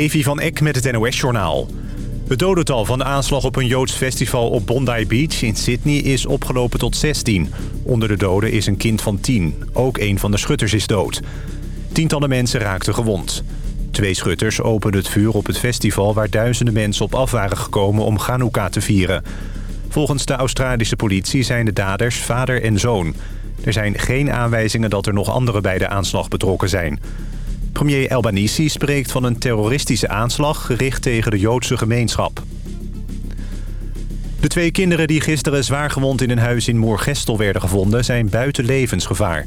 Evi van Eck met het NOS-journaal. Het dodental van de aanslag op een Joods festival op Bondi Beach in Sydney is opgelopen tot 16. Onder de doden is een kind van 10. Ook een van de schutters is dood. Tientallen mensen raakten gewond. Twee schutters openden het vuur op het festival... waar duizenden mensen op af waren gekomen om Hanukkah te vieren. Volgens de Australische politie zijn de daders vader en zoon. Er zijn geen aanwijzingen dat er nog anderen bij de aanslag betrokken zijn... Premier Albanese spreekt van een terroristische aanslag gericht tegen de Joodse gemeenschap. De twee kinderen die gisteren zwaargewond in een huis in Moergestel werden gevonden... zijn buiten levensgevaar.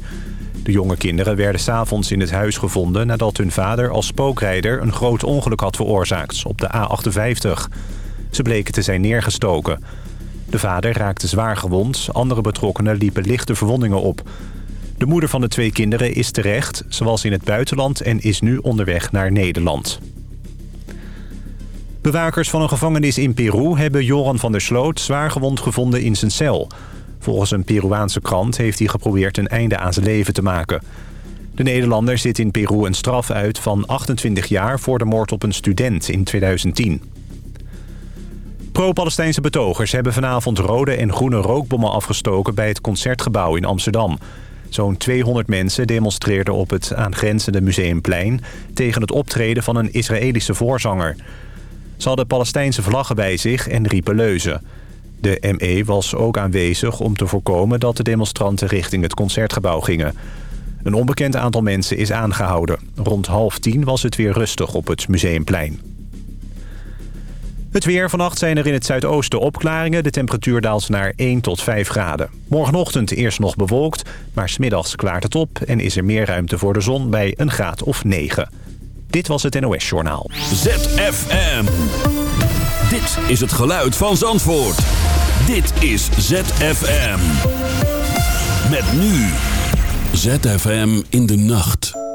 De jonge kinderen werden s'avonds in het huis gevonden... nadat hun vader als spookrijder een groot ongeluk had veroorzaakt op de A58. Ze bleken te zijn neergestoken. De vader raakte zwaar gewond, andere betrokkenen liepen lichte verwondingen op... De moeder van de twee kinderen is terecht. Was in het buitenland en is nu onderweg naar Nederland. Bewakers van een gevangenis in Peru hebben Joran van der Sloot zwaar gewond gevonden in zijn cel. Volgens een Peruaanse krant heeft hij geprobeerd een einde aan zijn leven te maken. De Nederlander zit in Peru een straf uit van 28 jaar voor de moord op een student in 2010. Pro-Palestijnse betogers hebben vanavond rode en groene rookbommen afgestoken bij het Concertgebouw in Amsterdam. Zo'n 200 mensen demonstreerden op het aangrenzende Museumplein... tegen het optreden van een Israëlische voorzanger. Ze hadden Palestijnse vlaggen bij zich en riepen leuzen. De ME was ook aanwezig om te voorkomen dat de demonstranten richting het Concertgebouw gingen. Een onbekend aantal mensen is aangehouden. Rond half tien was het weer rustig op het Museumplein. Het weer. Vannacht zijn er in het zuidoosten opklaringen. De temperatuur daalt naar 1 tot 5 graden. Morgenochtend eerst nog bewolkt, maar smiddags klaart het op... en is er meer ruimte voor de zon bij een graad of 9. Dit was het NOS Journaal. ZFM. Dit is het geluid van Zandvoort. Dit is ZFM. Met nu. ZFM in de nacht.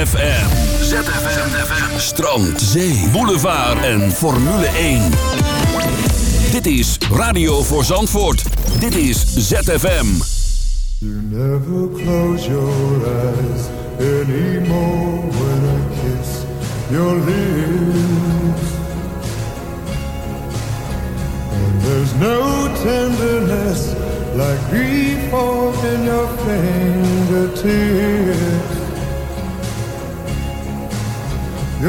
ZFM. ZFM. Strand, zee, boulevard en Formule 1. Dit is Radio voor Zandvoort. Dit is ZFM. You never close your eyes anymore when I kiss your lips. And there's no tenderness like grief in your fingertips.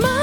my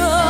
in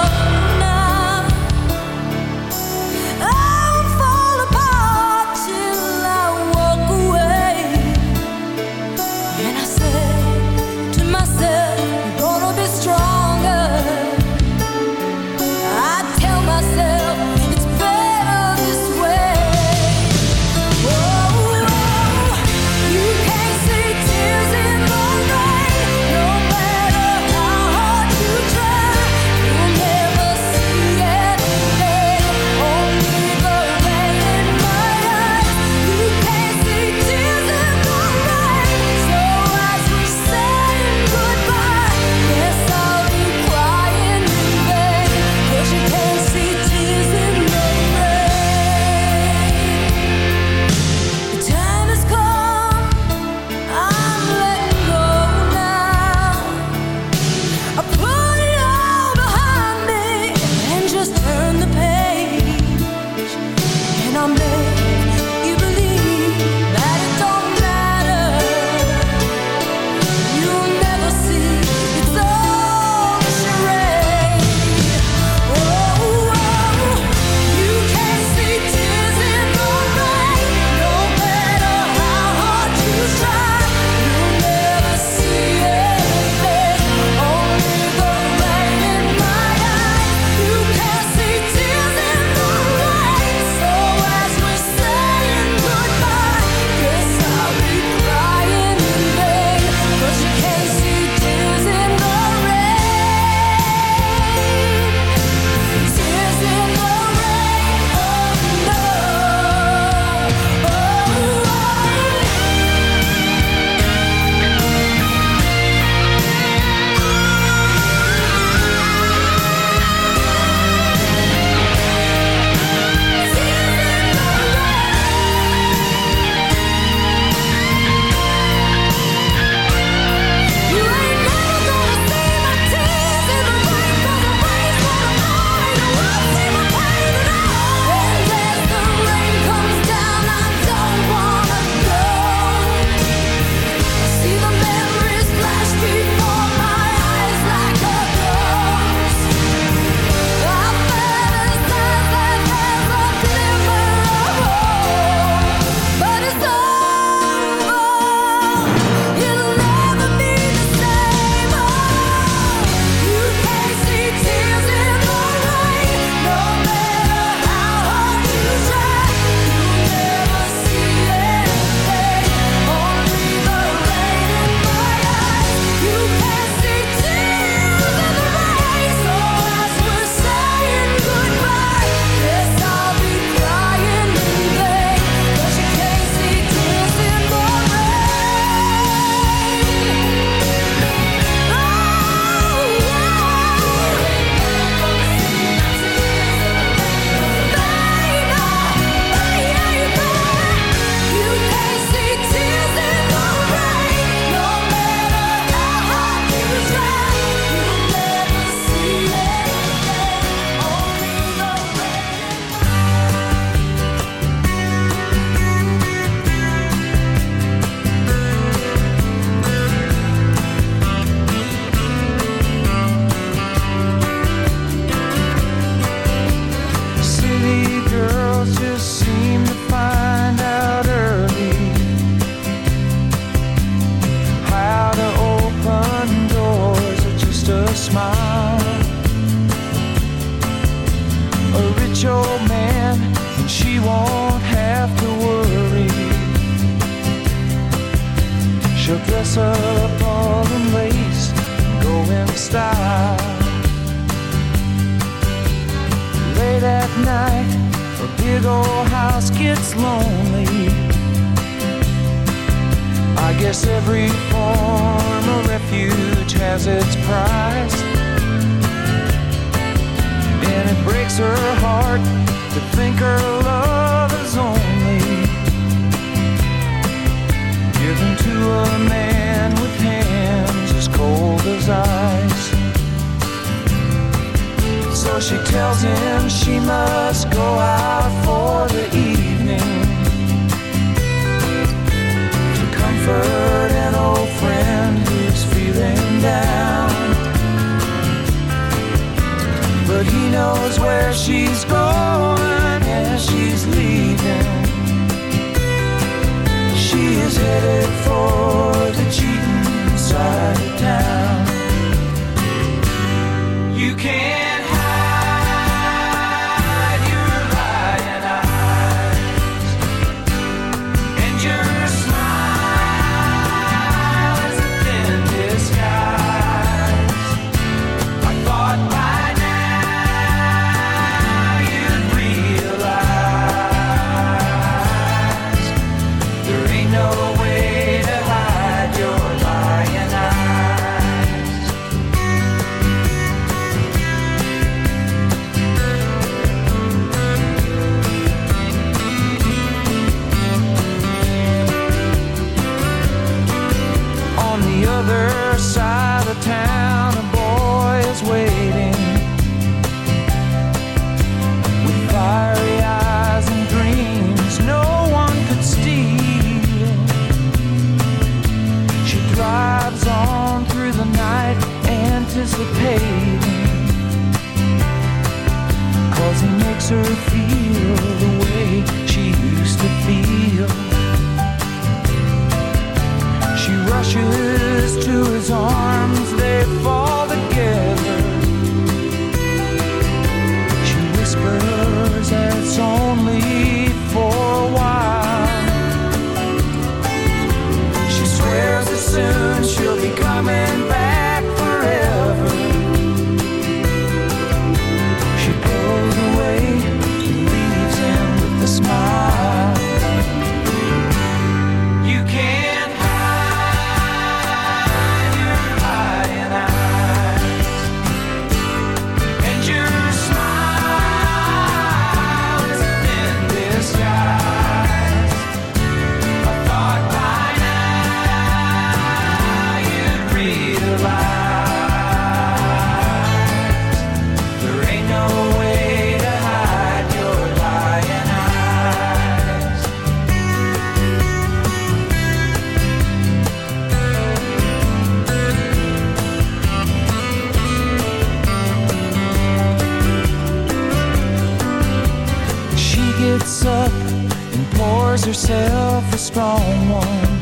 herself a strong one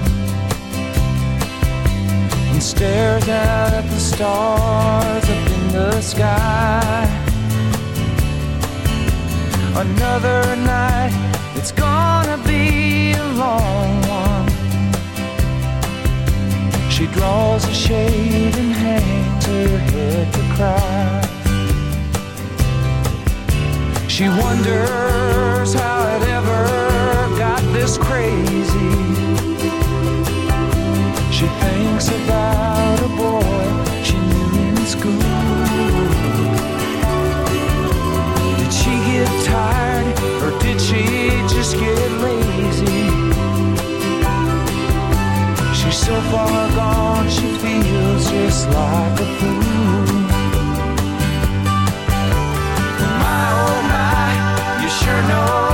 and stares out at the stars up in the sky. Another night, it's gonna be a long one. She draws a shade and hangs her head to cry. She wonders how it ever is crazy. She thinks about a boy she knew in school. Did she get tired or did she just get lazy? She's so far gone, she feels just like a fool. My oh my, you sure know.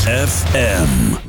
ZZFM.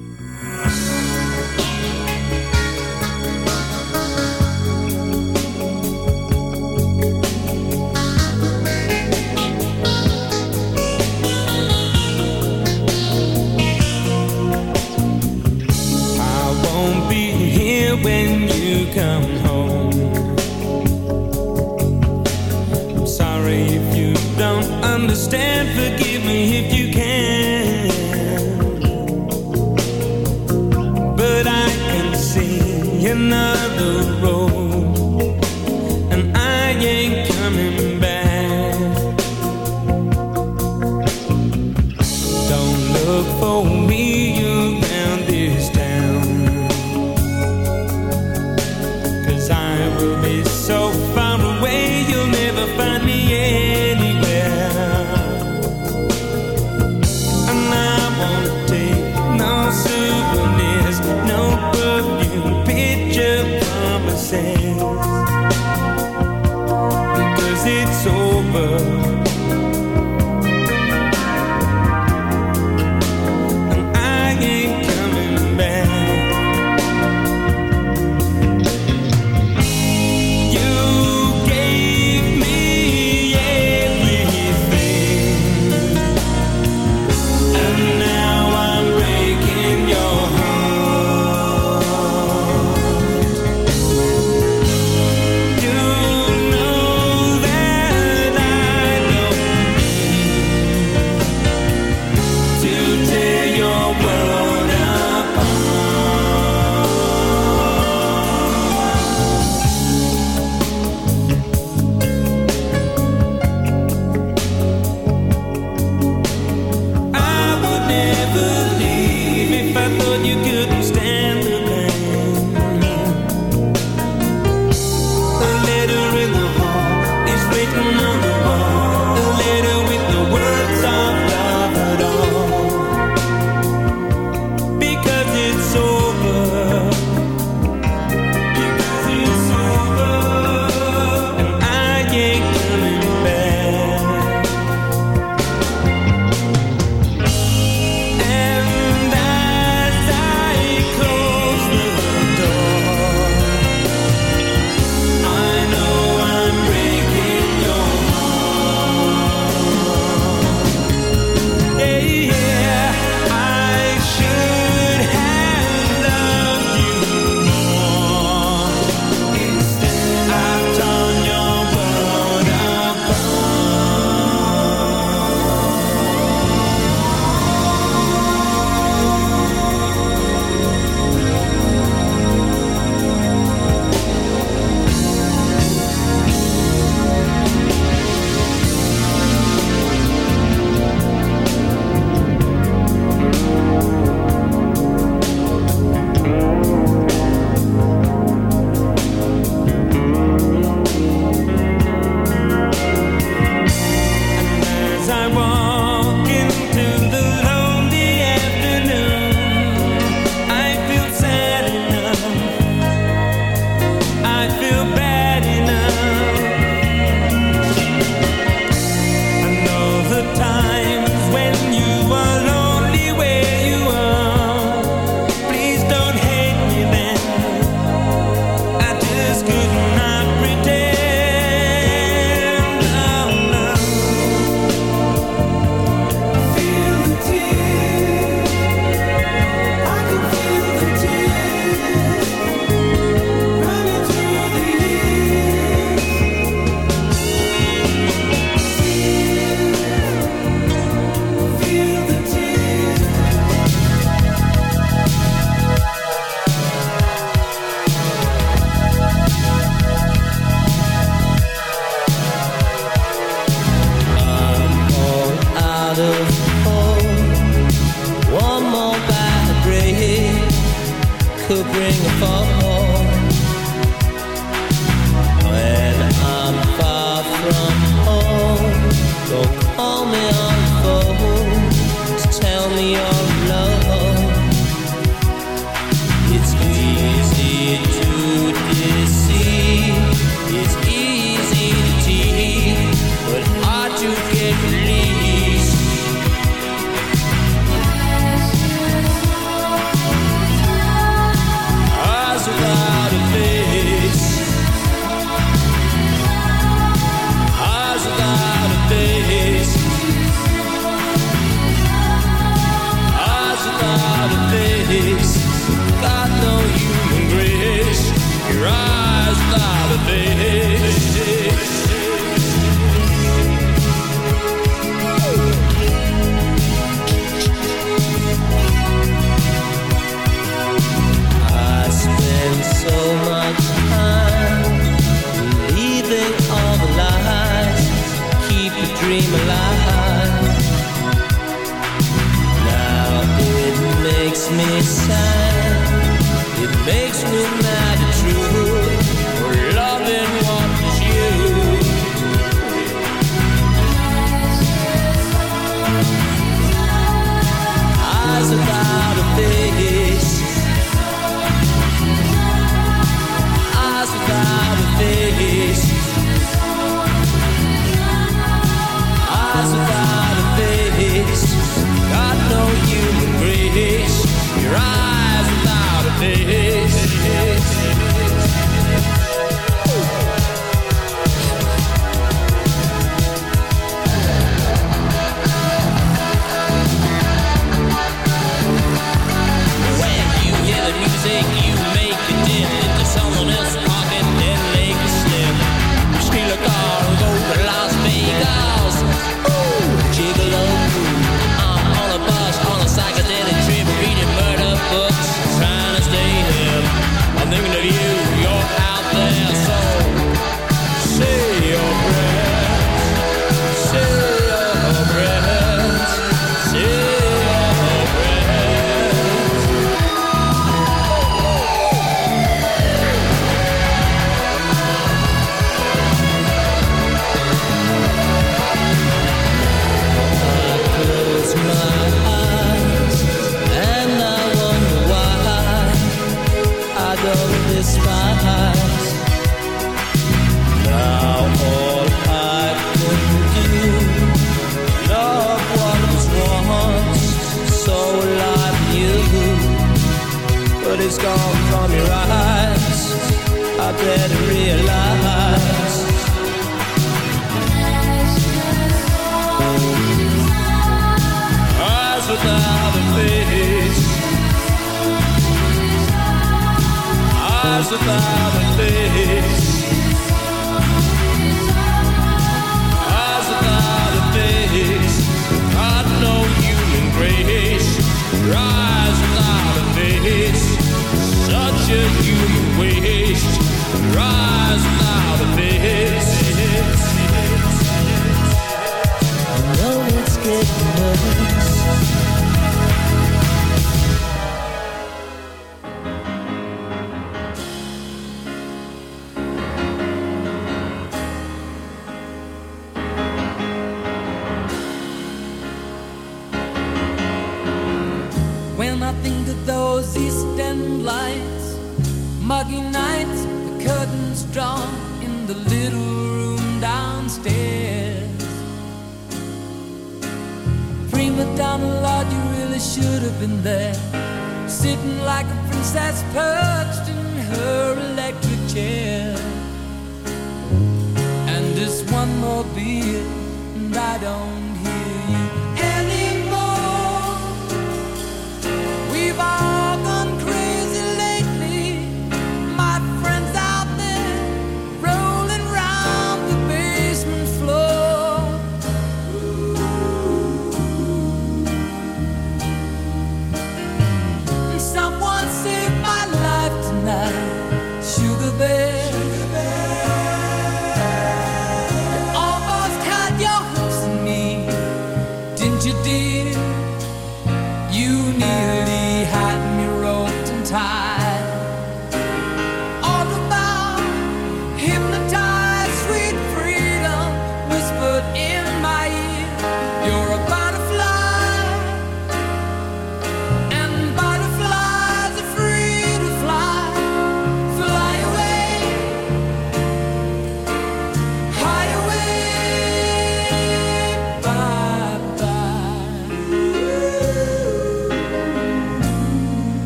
Eyes without